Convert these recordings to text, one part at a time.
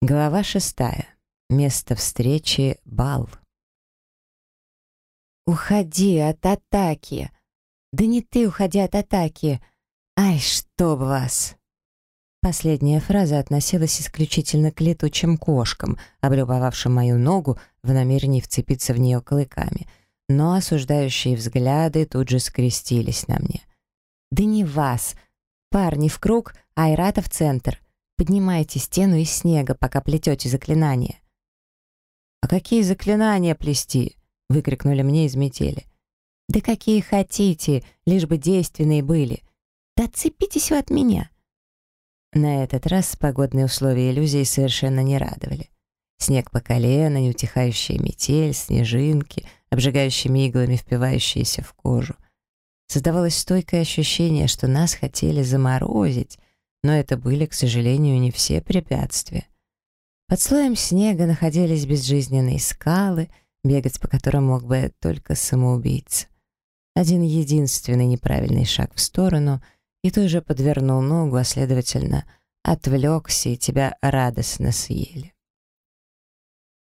Глава шестая. Место встречи — бал. «Уходи от атаки!» «Да не ты уходи от атаки!» «Ай, чтоб вас!» Последняя фраза относилась исключительно к летучим кошкам, облюбовавшим мою ногу в намерении вцепиться в нее клыками, но осуждающие взгляды тут же скрестились на мне. «Да не вас! Парни в круг, Айрата в центр!» Поднимайте стену из снега, пока плетете заклинание. «А какие заклинания плести?» — выкрикнули мне из метели. «Да какие хотите, лишь бы действенные были. Да отцепитесь вы от меня!» На этот раз погодные условия иллюзии совершенно не радовали. Снег по колено, неутихающая метель, снежинки, обжигающими иглами впивающиеся в кожу. Создавалось стойкое ощущение, что нас хотели заморозить, но это были, к сожалению, не все препятствия. Под слоем снега находились безжизненные скалы, бегать по которым мог бы только самоубийца. Один единственный неправильный шаг в сторону, и ты уже подвернул ногу, а, следовательно, отвлекся, и тебя радостно съели.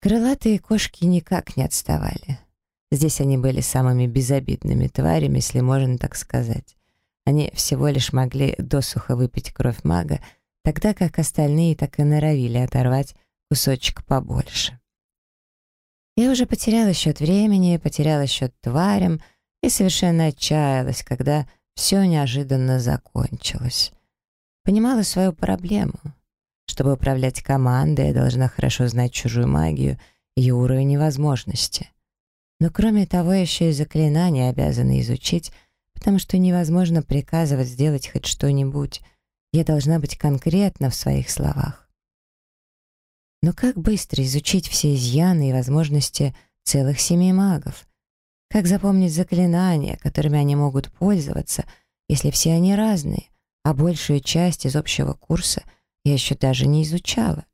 Крылатые кошки никак не отставали. Здесь они были самыми безобидными тварями, если можно так сказать. Они всего лишь могли досуха выпить кровь мага, тогда как остальные так и норовили оторвать кусочек побольше. Я уже потеряла счет времени, потеряла счет тварям и совершенно отчаялась, когда все неожиданно закончилось. Понимала свою проблему. Чтобы управлять командой, я должна хорошо знать чужую магию и ее уровень возможности. Но кроме того, еще и заклинания обязаны изучить, потому что невозможно приказывать сделать хоть что-нибудь. Я должна быть конкретна в своих словах. Но как быстро изучить все изъяны и возможности целых семи магов? Как запомнить заклинания, которыми они могут пользоваться, если все они разные, а большую часть из общего курса я еще даже не изучала?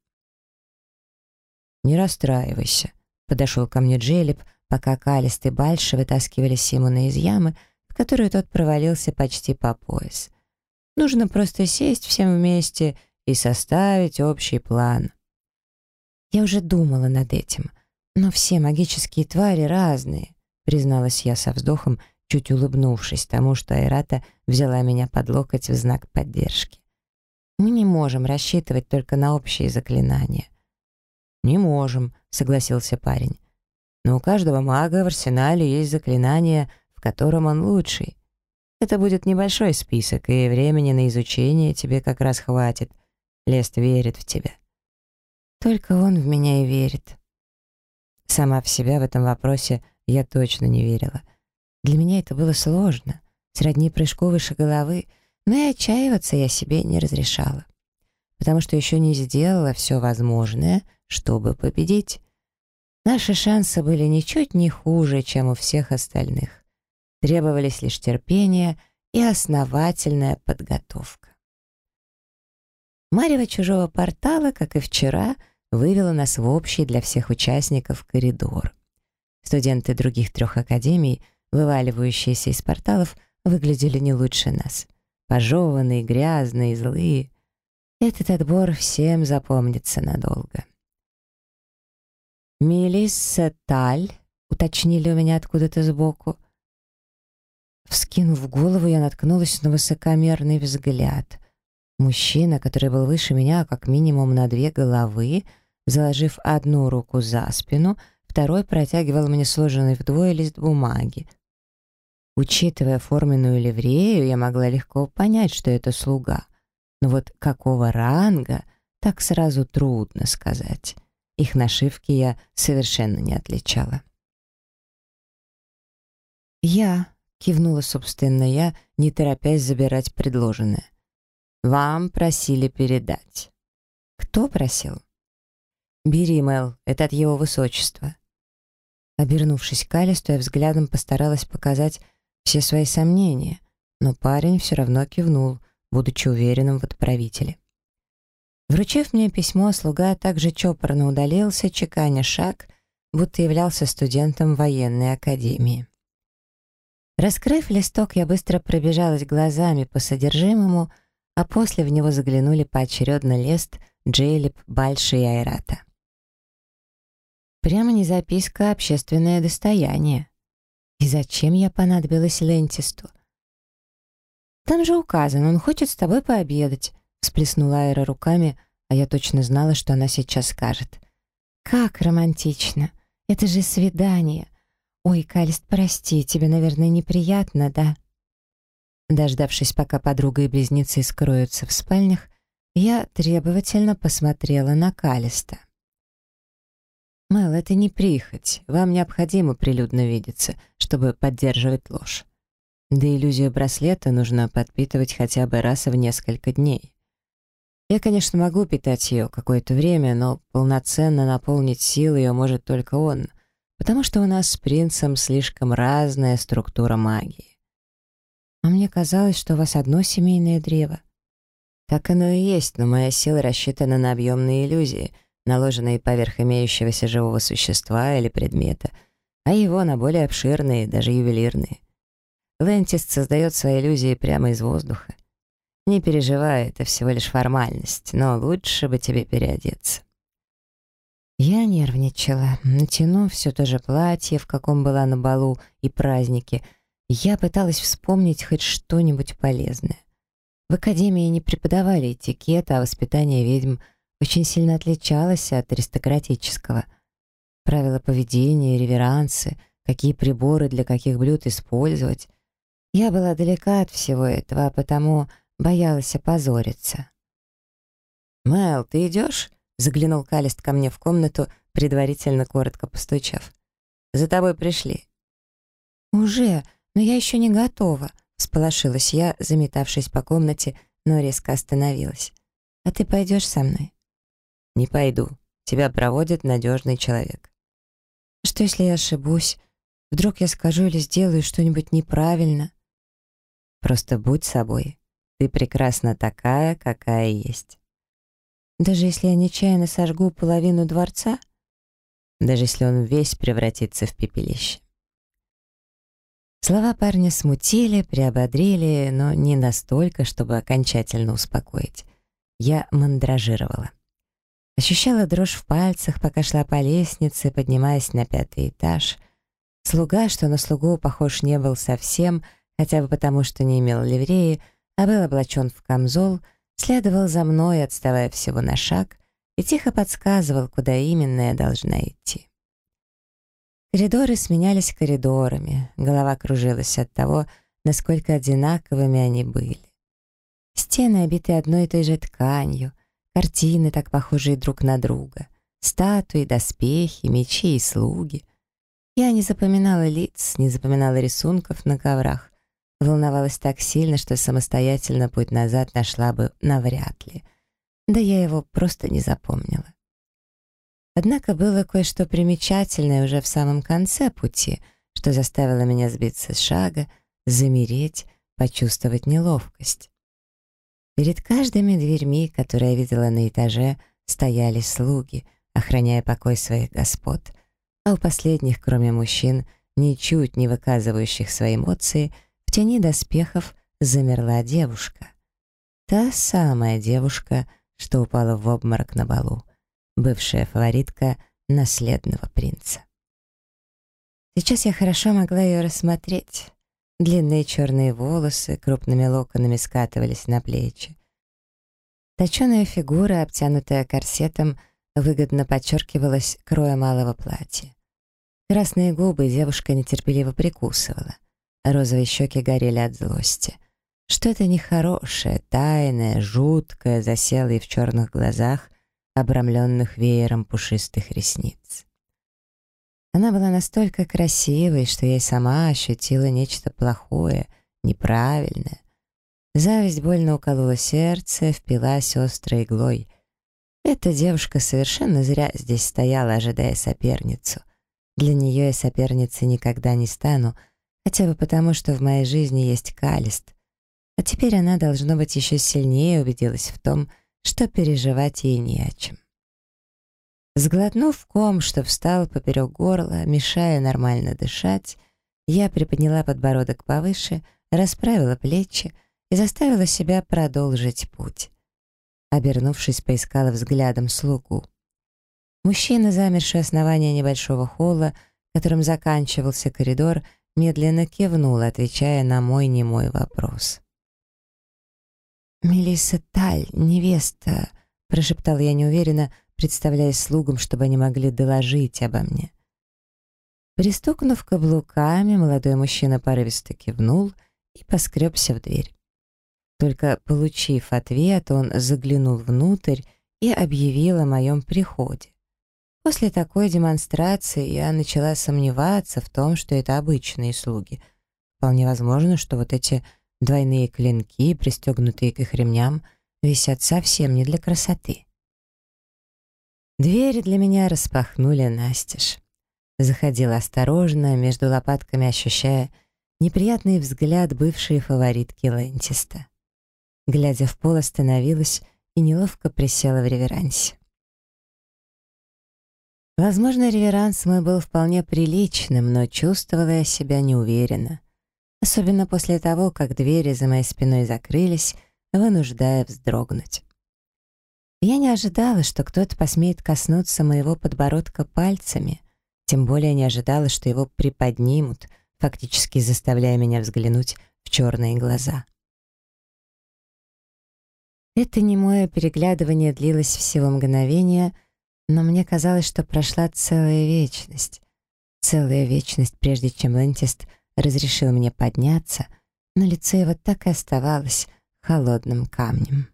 «Не расстраивайся», — подошел ко мне Джелеб, пока Калист и Бальша вытаскивали Симона из ямы — которую тот провалился почти по пояс. Нужно просто сесть всем вместе и составить общий план. Я уже думала над этим, но все магические твари разные, призналась я со вздохом, чуть улыбнувшись тому, что Айрата взяла меня под локоть в знак поддержки. Мы не можем рассчитывать только на общие заклинания. «Не можем», — согласился парень. «Но у каждого мага в арсенале есть заклинания, в котором он лучший. Это будет небольшой список, и времени на изучение тебе как раз хватит. Лест верит в тебя. Только он в меня и верит. Сама в себя в этом вопросе я точно не верила. Для меня это было сложно, сродни прыжку выше головы, но и отчаиваться я себе не разрешала, потому что еще не сделала все возможное, чтобы победить. Наши шансы были ничуть не хуже, чем у всех остальных. Требовались лишь терпение и основательная подготовка. Марево чужого портала, как и вчера, вывела нас в общий для всех участников коридор. Студенты других трех академий, вываливающиеся из порталов, выглядели не лучше нас. Пожеванные, грязные, злые. Этот отбор всем запомнится надолго. «Мелисса Таль», — уточнили у меня откуда-то сбоку, — Вскинув голову, я наткнулась на высокомерный взгляд. Мужчина, который был выше меня как минимум на две головы, заложив одну руку за спину, второй протягивал мне сложенный вдвое лист бумаги. Учитывая форменную ливрею, я могла легко понять, что это слуга. Но вот какого ранга, так сразу трудно сказать. Их нашивки я совершенно не отличала. «Я», Кивнула, собственно, я, не торопясь забирать предложенное. «Вам просили передать». «Кто просил?» «Бери, Мэл, это от его высочества». Обернувшись к Алисту, я взглядом постаралась показать все свои сомнения, но парень все равно кивнул, будучи уверенным в отправителе. Вручив мне письмо, слуга также чопорно удалился, чеканя шаг, будто являлся студентом военной академии. Раскрыв листок, я быстро пробежалась глазами по содержимому, а после в него заглянули поочередно Лест, Джейлип, Бальши и Айрата. Прямо не записка, а общественное достояние. И зачем я понадобилась Лентисту? Там же указано, он хочет с тобой пообедать, всплеснула Айра руками, а я точно знала, что она сейчас скажет. Как романтично! Это же свидание! Ой, Калист, прости, тебе, наверное, неприятно, да? Дождавшись, пока подруга и близнецы скроются в спальнях, я требовательно посмотрела на Калиста. «Мэл, это не прихоть. Вам необходимо прилюдно видеться, чтобы поддерживать ложь. Да иллюзию браслета нужно подпитывать хотя бы раз в несколько дней. Я, конечно, могу питать ее какое-то время, но полноценно наполнить силы ее может только он, потому что у нас с принцем слишком разная структура магии. А мне казалось, что у вас одно семейное древо. Так оно и есть, но моя сила рассчитана на объемные иллюзии — наложенные поверх имеющегося живого существа или предмета, а его на более обширные, даже ювелирные. Лентис создает свои иллюзии прямо из воздуха. Не переживай, это всего лишь формальность, но лучше бы тебе переодеться. Я нервничала, натянув все то же платье, в каком была на балу и празднике. Я пыталась вспомнить хоть что-нибудь полезное. В академии не преподавали этикет, а воспитание ведьм — очень сильно отличалась от аристократического. Правила поведения, реверансы, какие приборы для каких блюд использовать. Я была далека от всего этого, а потому боялась опозориться. «Мэл, ты идешь?» — заглянул Калист ко мне в комнату, предварительно коротко постучав. «За тобой пришли». «Уже, но я еще не готова», — сполошилась я, заметавшись по комнате, но резко остановилась. «А ты пойдешь со мной?» «Не пойду. Тебя проводит надежный человек». «Что, если я ошибусь? Вдруг я скажу или сделаю что-нибудь неправильно?» «Просто будь собой. Ты прекрасна такая, какая есть». «Даже если я нечаянно сожгу половину дворца?» «Даже если он весь превратится в пепелище». Слова парня смутили, приободрили, но не настолько, чтобы окончательно успокоить. Я мандражировала. Ощущала дрожь в пальцах, пока шла по лестнице, поднимаясь на пятый этаж. Слуга, что на слугу похож не был совсем, хотя бы потому, что не имел ливреи, а был облачен в камзол, следовал за мной, отставая всего на шаг, и тихо подсказывал, куда именно я должна идти. Коридоры сменялись коридорами, голова кружилась от того, насколько одинаковыми они были. Стены, обиты одной и той же тканью, Картины, так похожие друг на друга. Статуи, доспехи, мечи и слуги. Я не запоминала лиц, не запоминала рисунков на коврах. Волновалась так сильно, что самостоятельно путь назад нашла бы навряд ли. Да я его просто не запомнила. Однако было кое-что примечательное уже в самом конце пути, что заставило меня сбиться с шага, замереть, почувствовать неловкость. Перед каждыми дверьми, которые я видела на этаже, стояли слуги, охраняя покой своих господ, а у последних, кроме мужчин, ничуть не выказывающих свои эмоции, в тени доспехов замерла девушка. Та самая девушка, что упала в обморок на балу, бывшая фаворитка наследного принца. Сейчас я хорошо могла ее рассмотреть. Длинные черные волосы крупными локонами скатывались на плечи. Точеная фигура, обтянутая корсетом, выгодно подчеркивалась кроя малого платья. Красные губы девушка нетерпеливо прикусывала. Розовые щеки горели от злости. Что-то нехорошее, тайное, жуткое засело и в черных глазах, обрамленных веером пушистых ресниц. Она была настолько красивой, что и сама ощутила нечто плохое, неправильное. Зависть больно уколола сердце, впилась острой иглой. Эта девушка совершенно зря здесь стояла, ожидая соперницу. Для нее я соперницей никогда не стану, хотя бы потому, что в моей жизни есть Калист. А теперь она, должно быть, еще сильнее убедилась в том, что переживать ей не о чем. Сглотнув ком, что встал поперек горла, мешая нормально дышать, я приподняла подбородок повыше, расправила плечи и заставила себя продолжить путь. Обернувшись, поискала взглядом слугу. Мужчина, замерший основания небольшого холла, которым заканчивался коридор, медленно кивнул, отвечая на мой немой вопрос. «Мелисса Таль, невеста», — прошептал я неуверенно, представляясь слугам, чтобы они могли доложить обо мне. Пристукнув каблуками, молодой мужчина порывисто кивнул и поскребся в дверь. Только получив ответ, он заглянул внутрь и объявил о моем приходе. После такой демонстрации я начала сомневаться в том, что это обычные слуги. Вполне возможно, что вот эти двойные клинки, пристегнутые к их ремням, висят совсем не для красоты. Дверь для меня распахнули настежь. Заходила осторожно, между лопатками ощущая неприятный взгляд бывшей фаворитки Лентиста. Глядя в пол, остановилась и неловко присела в реверансе. Возможно, реверанс мой был вполне приличным, но чувствовала я себя неуверенно. Особенно после того, как двери за моей спиной закрылись, вынуждая вздрогнуть. Я не ожидала, что кто-то посмеет коснуться моего подбородка пальцами, тем более не ожидала, что его приподнимут, фактически заставляя меня взглянуть в черные глаза. Это немое переглядывание длилось всего мгновение, но мне казалось, что прошла целая вечность. Целая вечность, прежде чем Лентист разрешил мне подняться, но лицо его так и оставалось холодным камнем.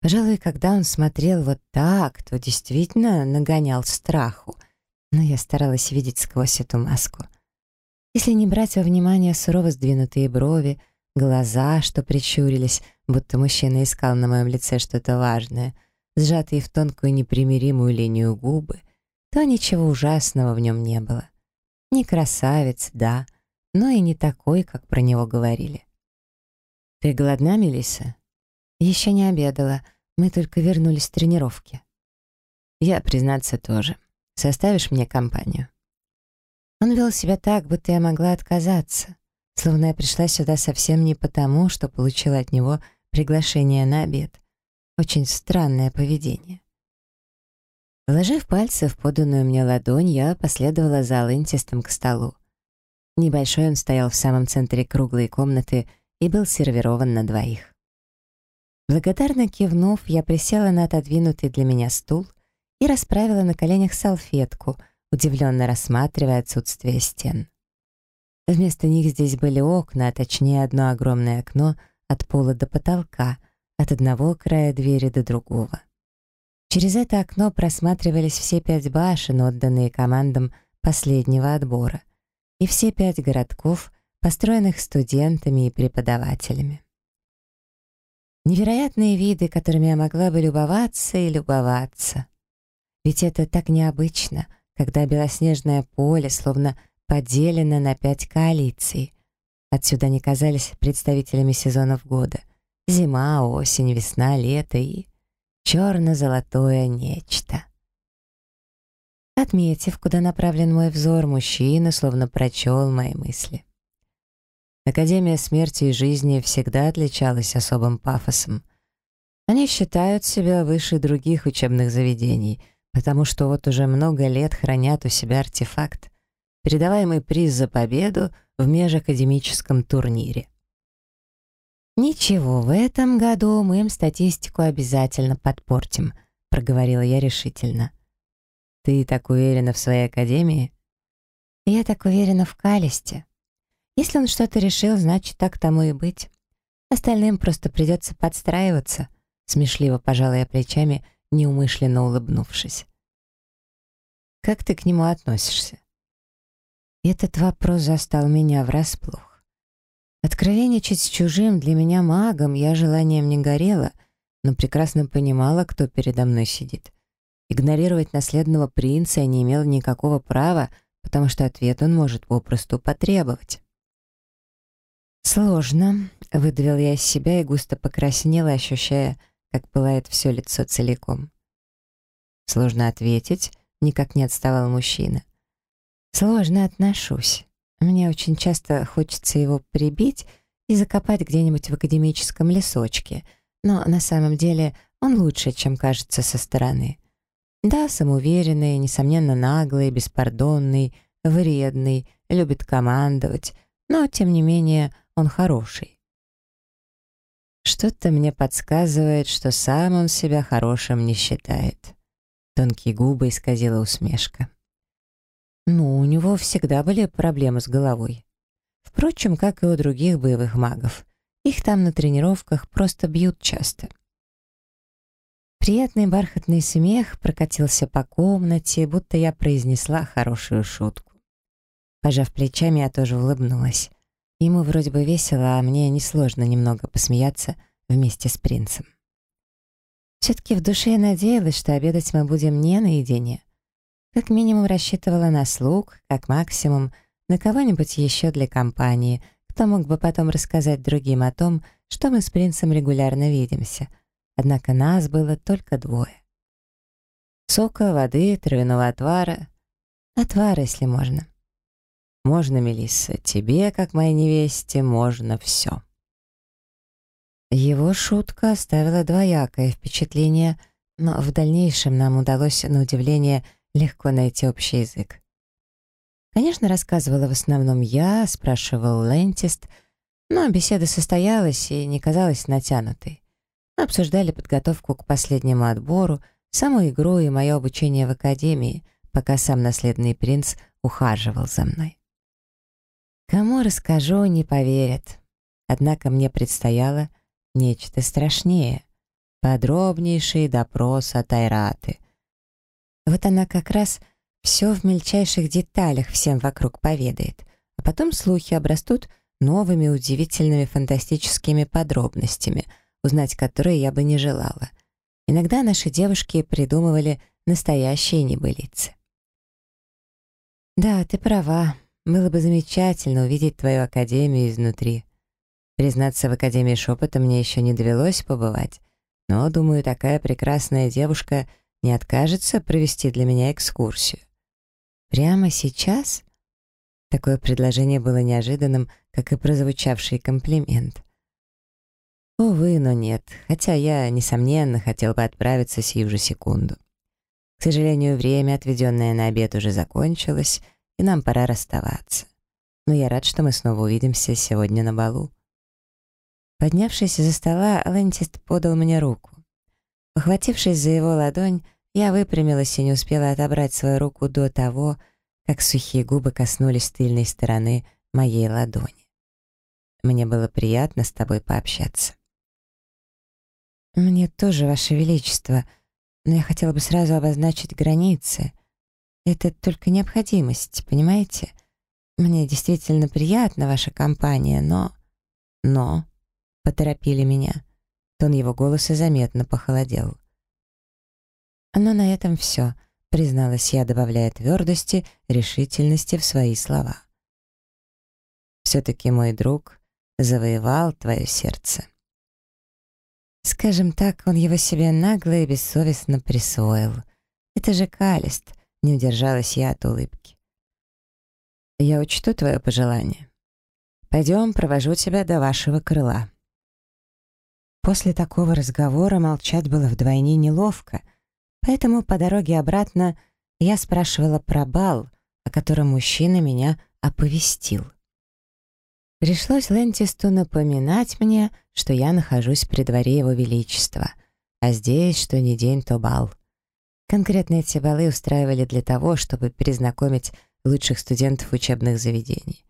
Пожалуй, когда он смотрел вот так, то действительно нагонял страху, но я старалась видеть сквозь эту маску. Если не брать во внимание сурово сдвинутые брови, глаза, что прищурились, будто мужчина искал на моем лице что-то важное, сжатые в тонкую непримиримую линию губы, то ничего ужасного в нем не было. Не красавец, да, но и не такой, как про него говорили. «Ты голодна, Мелисса?» Еще не обедала, мы только вернулись с тренировки. Я, признаться, тоже. Составишь мне компанию? Он вел себя так, будто я могла отказаться, словно я пришла сюда совсем не потому, что получила от него приглашение на обед. Очень странное поведение. Вложив пальцы в поданную мне ладонь, я последовала за Лентистом к столу. Небольшой он стоял в самом центре круглой комнаты и был сервирован на двоих. Благодарно кивнув, я присела на отодвинутый для меня стул и расправила на коленях салфетку, удивленно рассматривая отсутствие стен. Вместо них здесь были окна, а точнее одно огромное окно от пола до потолка, от одного края двери до другого. Через это окно просматривались все пять башен, отданные командам последнего отбора, и все пять городков, построенных студентами и преподавателями. Невероятные виды, которыми я могла бы любоваться и любоваться. Ведь это так необычно, когда белоснежное поле словно поделено на пять коалиций. Отсюда они казались представителями сезонов года. Зима, осень, весна, лето и черно-золотое нечто. Отметив, куда направлен мой взор, мужчина словно прочел мои мысли. Академия смерти и жизни всегда отличалась особым пафосом. Они считают себя выше других учебных заведений, потому что вот уже много лет хранят у себя артефакт, передаваемый приз за победу в межакадемическом турнире. «Ничего, в этом году мы им статистику обязательно подпортим», — проговорила я решительно. «Ты так уверена в своей академии?» «Я так уверена в Калисте», если он что-то решил, значит, так тому и быть. Остальным просто придется подстраиваться, смешливо пожала я плечами, неумышленно улыбнувшись. Как ты к нему относишься? Этот вопрос застал меня врасплох. Откровенничать с чужим для меня магом я желанием не горела, но прекрасно понимала, кто передо мной сидит. Игнорировать наследного принца я не имела никакого права, потому что ответ он может попросту потребовать. «Сложно», — выдавил я из себя и густо покраснела, ощущая, как пылает все лицо целиком. «Сложно ответить», — никак не отставал мужчина. «Сложно отношусь. Мне очень часто хочется его прибить и закопать где-нибудь в академическом лесочке, Но на самом деле он лучше, чем кажется со стороны. Да, самоуверенный, несомненно наглый, беспардонный, вредный, любит командовать, но, тем не менее, он хороший. Что-то мне подсказывает, что сам он себя хорошим не считает. Тонкие губы исказила усмешка. Ну, у него всегда были проблемы с головой. Впрочем, как и у других боевых магов. Их там на тренировках просто бьют часто. Приятный бархатный смех прокатился по комнате, будто я произнесла хорошую шутку. Пожав плечами, я тоже улыбнулась. Ему вроде бы весело, а мне несложно немного посмеяться вместе с принцем. Все-таки в душе я надеялась, что обедать мы будем не наедине. Как минимум рассчитывала на слуг, как максимум на кого-нибудь еще для компании, кто мог бы потом рассказать другим о том, что мы с принцем регулярно видимся. Однако нас было только двое. Сока, воды, травяного отвара. Отвар, если можно. Можно, Мелисса, тебе, как моей невесте, можно все. Его шутка оставила двоякое впечатление, но в дальнейшем нам удалось, на удивление, легко найти общий язык. Конечно, рассказывала в основном я, спрашивал Лентист, но беседа состоялась и не казалась натянутой. Мы обсуждали подготовку к последнему отбору, саму игру и мое обучение в академии, пока сам наследный принц ухаживал за мной. Кому расскажу, не поверят. Однако мне предстояло нечто страшнее. Подробнейший допрос от Айраты. Вот она как раз все в мельчайших деталях всем вокруг поведает, а потом слухи обрастут новыми удивительными фантастическими подробностями, узнать которые я бы не желала. Иногда наши девушки придумывали настоящие небылицы. «Да, ты права. Было бы замечательно увидеть твою академию изнутри. Признаться, в Академии шепота мне еще не довелось побывать, но, думаю, такая прекрасная девушка не откажется провести для меня экскурсию. Прямо сейчас? Такое предложение было неожиданным, как и прозвучавший комплимент. Увы, но нет, хотя я, несомненно, хотел бы отправиться сию же секунду. К сожалению, время, отведенное на обед, уже закончилось, и нам пора расставаться. Но я рад, что мы снова увидимся сегодня на балу. Поднявшись из-за стола, Лентист подал мне руку. Ухватившись за его ладонь, я выпрямилась и не успела отобрать свою руку до того, как сухие губы коснулись тыльной стороны моей ладони. Мне было приятно с тобой пообщаться. Мне тоже, Ваше Величество, но я хотела бы сразу обозначить границы. Это только необходимость, понимаете? Мне действительно приятна ваша компания, но... Но... Поторопили меня. Тон его голоса заметно похолодел. Но на этом все, призналась я, добавляя твердости, решительности в свои слова. Все-таки мой друг завоевал твое сердце. Скажем так, он его себе нагло и бессовестно присвоил. Это же Калист, не удержалась я от улыбки. Я учту твое пожелание. Пойдем, провожу тебя до вашего крыла. После такого разговора молчать было вдвойне неловко, поэтому по дороге обратно я спрашивала про бал, о котором мужчина меня оповестил. Пришлось Лентисту напоминать мне, что я нахожусь при дворе его величества, а здесь, что не день, то бал. Конкретно эти балы устраивали для того, чтобы перезнакомить лучших студентов учебных заведений.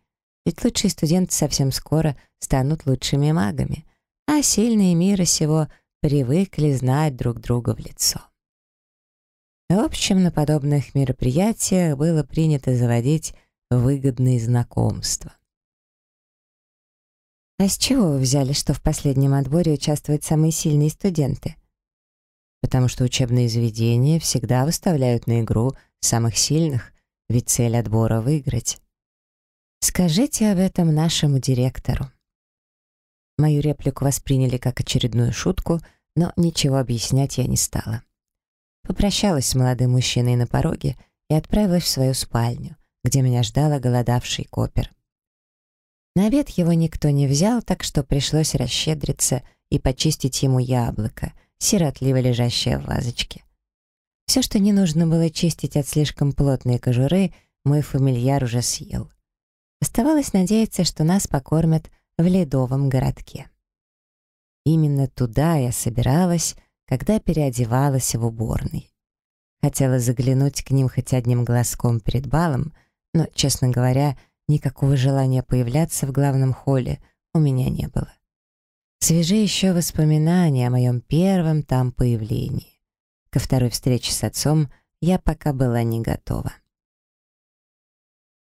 Ведь лучшие студенты совсем скоро станут лучшими магами, а сильные мира сего привыкли знать друг друга в лицо. В общем, на подобных мероприятиях было принято заводить выгодные знакомства. «А с чего вы взяли, что в последнем отборе участвуют самые сильные студенты?» «Потому что учебные заведения всегда выставляют на игру самых сильных, ведь цель отбора — выиграть». «Скажите об этом нашему директору». Мою реплику восприняли как очередную шутку, но ничего объяснять я не стала. Попрощалась с молодым мужчиной на пороге и отправилась в свою спальню, где меня ждал голодавший копер. На обед его никто не взял, так что пришлось расщедриться и почистить ему яблоко, сиротливо лежащее в вазочке. Все, что не нужно было чистить от слишком плотной кожуры, мой фамильяр уже съел. Оставалось надеяться, что нас покормят в ледовом городке. Именно туда я собиралась, когда переодевалась в уборной. Хотела заглянуть к ним хоть одним глазком перед балом, но, честно говоря, никакого желания появляться в главном холле у меня не было. Свежи еще воспоминания о моем первом там появлении. Ко второй встрече с отцом я пока была не готова.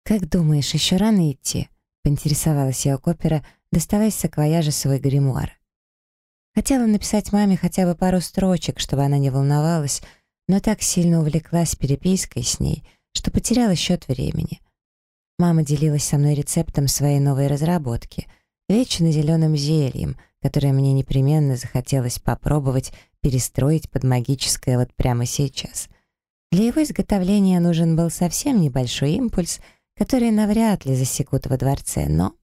«Как думаешь, еще рано идти?» — поинтересовалась я у Копера, доставая из саквояжа свой гримуар. Хотела написать маме хотя бы пару строчек, чтобы она не волновалась, но так сильно увлеклась перепиской с ней, что потеряла счет времени. Мама делилась со мной рецептом своей новой разработки — вечно зеленым зельем, которое мне непременно захотелось попробовать перестроить под магическое вот прямо сейчас. Для его изготовления нужен был совсем небольшой импульс — которые навряд ли засекут во дворце, но...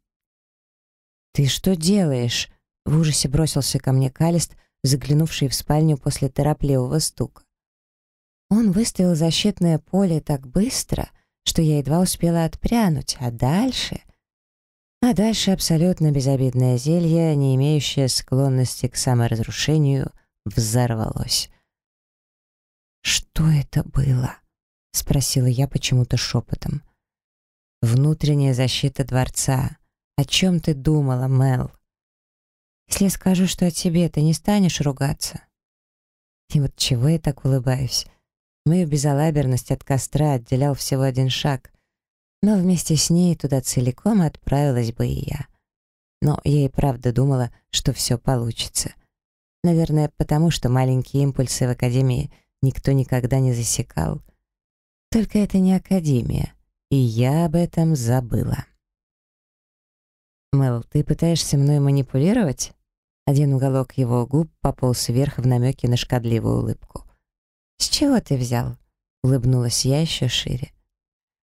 «Ты что делаешь?» — в ужасе бросился ко мне Калист, заглянувший в спальню после торопливого стука. Он выставил защитное поле так быстро, что я едва успела отпрянуть, а дальше... А дальше абсолютно безобидное зелье, не имеющее склонности к саморазрушению, взорвалось. «Что это было?» — спросила я почему-то шепотом. Внутренняя защита дворца. О чем ты думала, Мел? Если я скажу, что о тебе, ты не станешь ругаться? И вот чего я так улыбаюсь? Мою безалаберность от костра отделял всего один шаг, но вместе с ней туда целиком отправилась бы и я. Но я и правда думала, что все получится. Наверное, потому что маленькие импульсы в Академии никто никогда не засекал. Только это не Академия и я об этом забыла. «Мэл, ты пытаешься мной манипулировать?» Один уголок его губ пополз вверх в намеке на шкодливую улыбку. «С чего ты взял?» — улыбнулась я еще шире.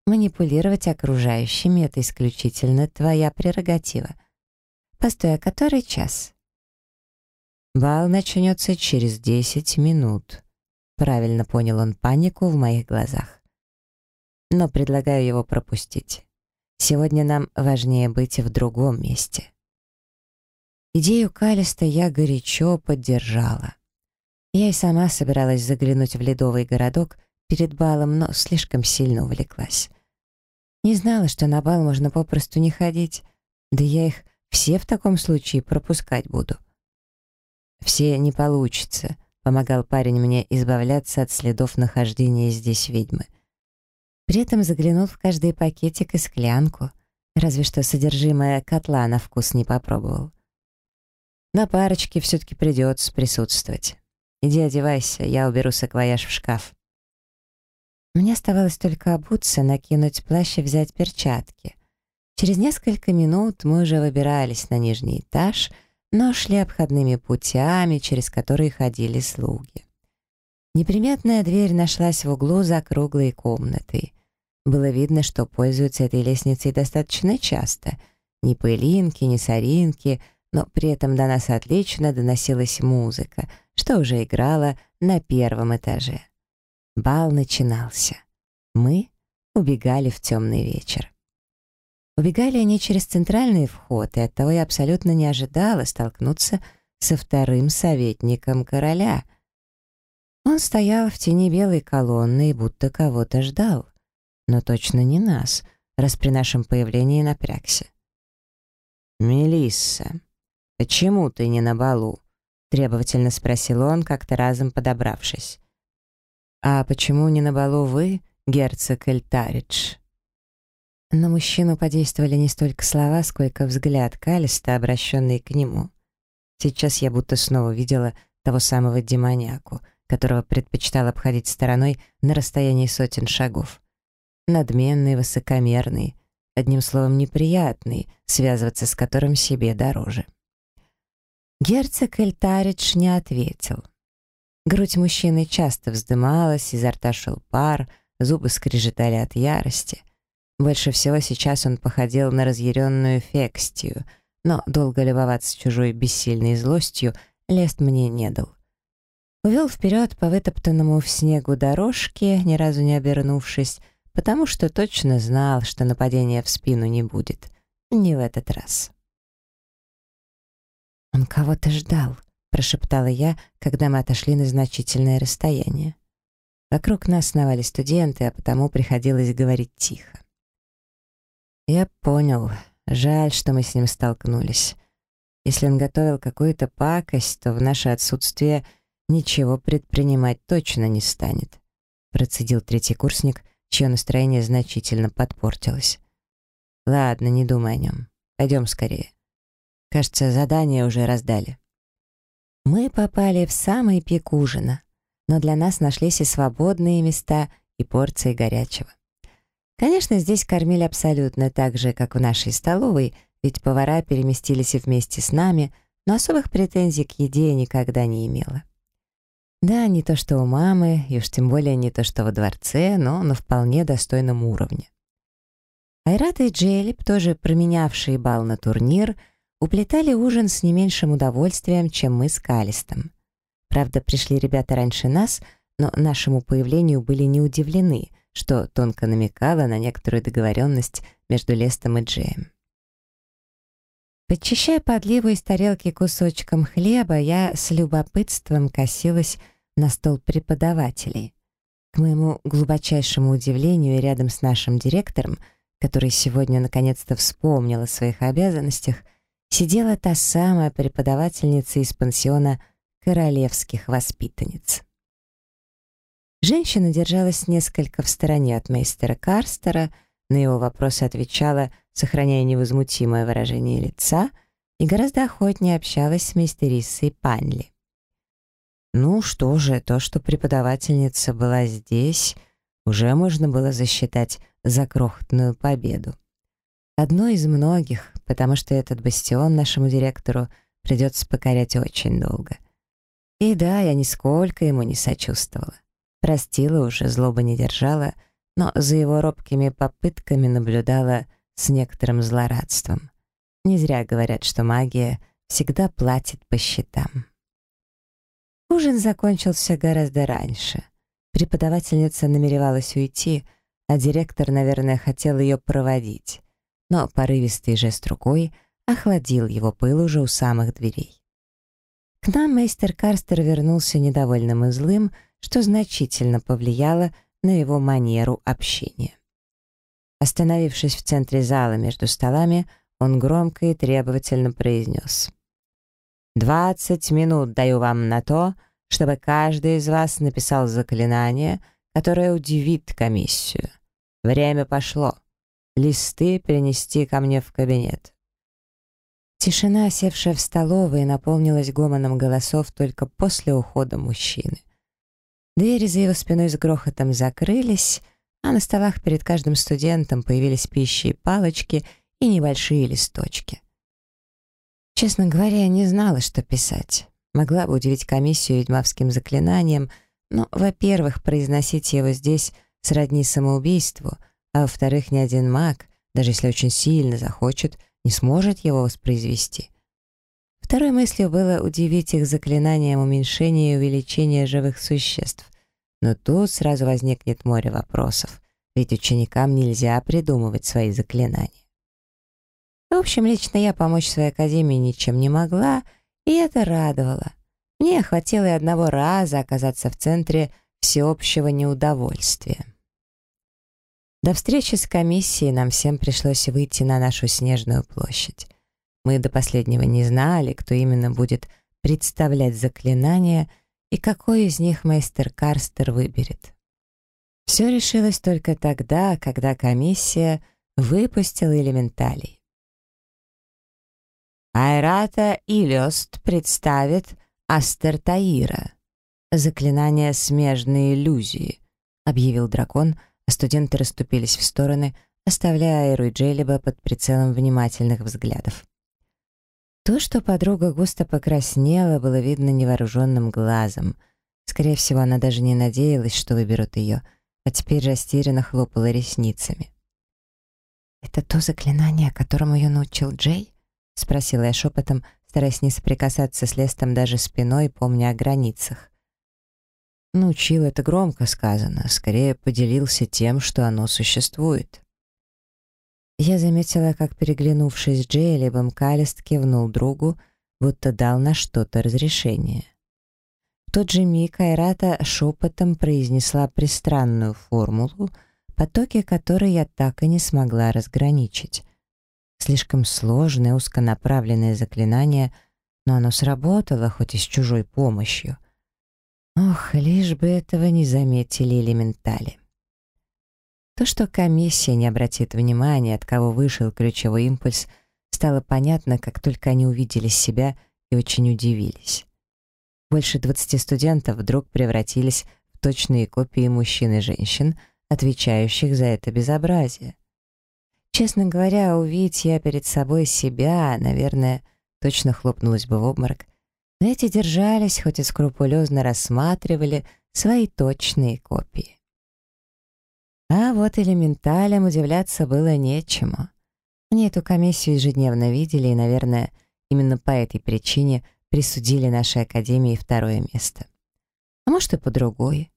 «Манипулировать окружающими — это исключительно твоя прерогатива. Постой, а который час?» «Бал начнется через десять минут», — правильно понял он панику в моих глазах но предлагаю его пропустить. Сегодня нам важнее быть в другом месте. Идею Калиста я горячо поддержала. Я и сама собиралась заглянуть в ледовый городок перед балом, но слишком сильно увлеклась. Не знала, что на бал можно попросту не ходить, да я их все в таком случае пропускать буду. «Все не получится», — помогал парень мне избавляться от следов нахождения здесь ведьмы. При этом заглянул в каждый пакетик и склянку, разве что содержимое котла на вкус не попробовал. На парочке все-таки придется присутствовать. Иди одевайся, я уберу саквояж в шкаф. Мне оставалось только обуться, накинуть плащ и взять перчатки. Через несколько минут мы уже выбирались на нижний этаж, но шли обходными путями, через которые ходили слуги. Неприметная дверь нашлась в углу за круглой комнатой. Было видно, что пользуются этой лестницей достаточно часто. Ни пылинки, ни соринки, но при этом до нас отлично доносилась музыка, что уже играла на первом этаже. Бал начинался. Мы убегали в темный вечер. Убегали они через центральный вход, и оттого я абсолютно не ожидала столкнуться со вторым советником короля. Он стоял в тени белой колонны и будто кого-то ждал но точно не нас, раз при нашем появлении напрягся. «Мелисса, почему ты не на балу?» — требовательно спросил он, как-то разом подобравшись. «А почему не на балу вы, герцог Эльтаридж?» На мужчину подействовали не столько слова, сколько взгляд Калиста, обращенный к нему. Сейчас я будто снова видела того самого демоняку, которого предпочитал обходить стороной на расстоянии сотен шагов надменный, высокомерный, одним словом, неприятный, связываться с которым себе дороже. Герцог Эльтаридж не ответил. Грудь мужчины часто вздымалась, изо рта шел пар, зубы скрежетали от ярости. Больше всего сейчас он походил на разъяренную фекстию, но долго любоваться чужой бессильной злостью Лест мне не дал. Увел вперед по вытоптанному в снегу дорожке, ни разу не обернувшись, потому что точно знал, что нападения в спину не будет. Не в этот раз. «Он кого-то ждал», — прошептала я, когда мы отошли на значительное расстояние. Вокруг нас сновали студенты, а потому приходилось говорить тихо. Я понял. Жаль, что мы с ним столкнулись. Если он готовил какую-то пакость, то в наше отсутствие ничего предпринимать точно не станет. Процедил третий курсник, чье настроение значительно подпортилось. Ладно, не думай о нем. Пойдем скорее. Кажется, задание уже раздали. Мы попали в самый пик ужина, но для нас нашлись и свободные места, и порции горячего. Конечно, здесь кормили абсолютно так же, как в нашей столовой, ведь повара переместились и вместе с нами, но особых претензий к еде никогда не имела. Да, не то что у мамы, и уж тем более не то что во дворце, но на вполне достойном уровне. Айрат и Джелип, тоже променявшие бал на турнир, Уплетали ужин с не меньшим удовольствием, чем мы с Калистом. Правда, пришли ребята раньше нас, но нашему появлению были не удивлены, что тонко намекало на некоторую договоренность между Лестом и Джеем. Подчищая подливу из тарелки кусочком хлеба, я с любопытством косилась на стол преподавателей. К моему глубочайшему удивлению, рядом с нашим директором, который сегодня наконец-то вспомнил о своих обязанностях, сидела та самая преподавательница из пансиона королевских воспитанниц. Женщина держалась несколько в стороне от мейстера Карстера, на его вопросы отвечала, сохраняя невозмутимое выражение лица, и гораздо охотнее общалась с мейстериссой Панли. Ну что же, то, что преподавательница была здесь, уже можно было засчитать за крохотную победу. Одно из многих, потому что этот бастион нашему директору придется покорять очень долго. И да, я нисколько ему не сочувствовала. Простила уже, злоба не держала, но за его робкими попытками наблюдала с некоторым злорадством. Не зря говорят, что магия всегда платит по счетам. Ужин закончился гораздо раньше. Преподавательница намеревалась уйти, а директор, наверное, хотел ее проводить но порывистый жест рукой охладил его пыл уже у самых дверей. К нам мейстер Карстер вернулся недовольным и злым, что значительно повлияло его манеру общения. Остановившись в центре зала между столами, он громко и требовательно произнес. «Двадцать минут даю вам на то, чтобы каждый из вас написал заклинание, которое удивит комиссию. Время пошло листы принести ко мне в кабинет. Тишина, севшая в столовой, наполнилась гомоном голосов только после ухода мужчины. Двери за его спиной с грохотом закрылись, а на столах перед каждым студентом появились пищи и палочки и небольшие листочки. Честно говоря, я не знала, что писать. Могла бы удивить комиссию ведьмовским заклинанием, но, во-первых, произносить его здесь сродни самоубийству — а во-вторых, ни один маг, даже если очень сильно захочет, не сможет его воспроизвести. Второй мыслью было удивить их заклинанием уменьшения и увеличения живых существ. Но тут сразу возникнет море вопросов, ведь ученикам нельзя придумывать свои заклинания. В общем, лично я помочь своей академии ничем не могла, и это радовало. Мне хватило и одного раза оказаться в центре всеобщего неудовольствия. До встречи с комиссией нам всем пришлось выйти на нашу снежную площадь. Мы до последнего не знали, кто именно будет представлять заклинания и какой из них мастер Карстер выберет. Все решилось только тогда, когда комиссия выпустила элементалей. Айрата Илиост представит Астертаира. Заклинание смежной иллюзии, объявил дракон, а студенты расступились в стороны, оставляя Айру и Джейлиба под прицелом внимательных взглядов. То, что подруга густо покраснела, было видно невооруженным глазом. Скорее всего, она даже не надеялась, что выберут ее, а теперь растерянно хлопала ресницами. «Это то заклинание, которому ее научил Джей?» Спросила я шепотом, стараясь не соприкасаться с Лестом даже спиной, помня о границах. Научил это громко сказано, скорее поделился тем, что оно существует. Я заметила, как, переглянувшись с Джейлебом, Калист кивнул другу, будто дал на что-то разрешение. В тот же миг Айрата шепотом произнесла пристранную формулу, потоки которой я так и не смогла разграничить. Слишком сложное, узконаправленное заклинание, но оно сработало, хоть и с чужой помощью. Ох, лишь бы этого не заметили элементали. То, что комиссия не обратит внимания, от кого вышел ключевой импульс, стало понятно, как только они увидели себя и очень удивились. Больше 20 студентов вдруг превратились в точные копии мужчин и женщин, отвечающих за это безобразие. Честно говоря, увидеть я перед собой себя, наверное, точно хлопнулась бы в обморок, но эти держались, хоть и скрупулезно рассматривали свои точные копии. А вот элементалям удивляться было нечему. Они эту комиссию ежедневно видели и, наверное, именно по этой причине присудили нашей академии второе место. А может и по другой.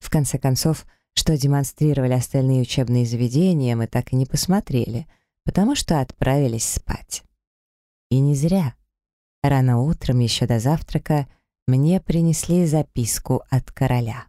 В конце концов, что демонстрировали остальные учебные заведения, мы так и не посмотрели, потому что отправились спать. И не зря. Рано утром, еще до завтрака, мне принесли записку от короля.